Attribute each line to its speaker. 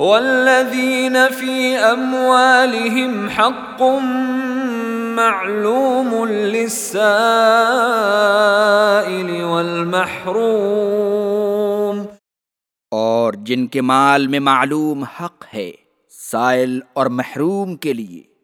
Speaker 1: والذين في أموالهم حق معلوم للسائل والمحروم
Speaker 2: اور جن کے مال میں معلوم حق ہے، سائل اور محروم کے لیے۔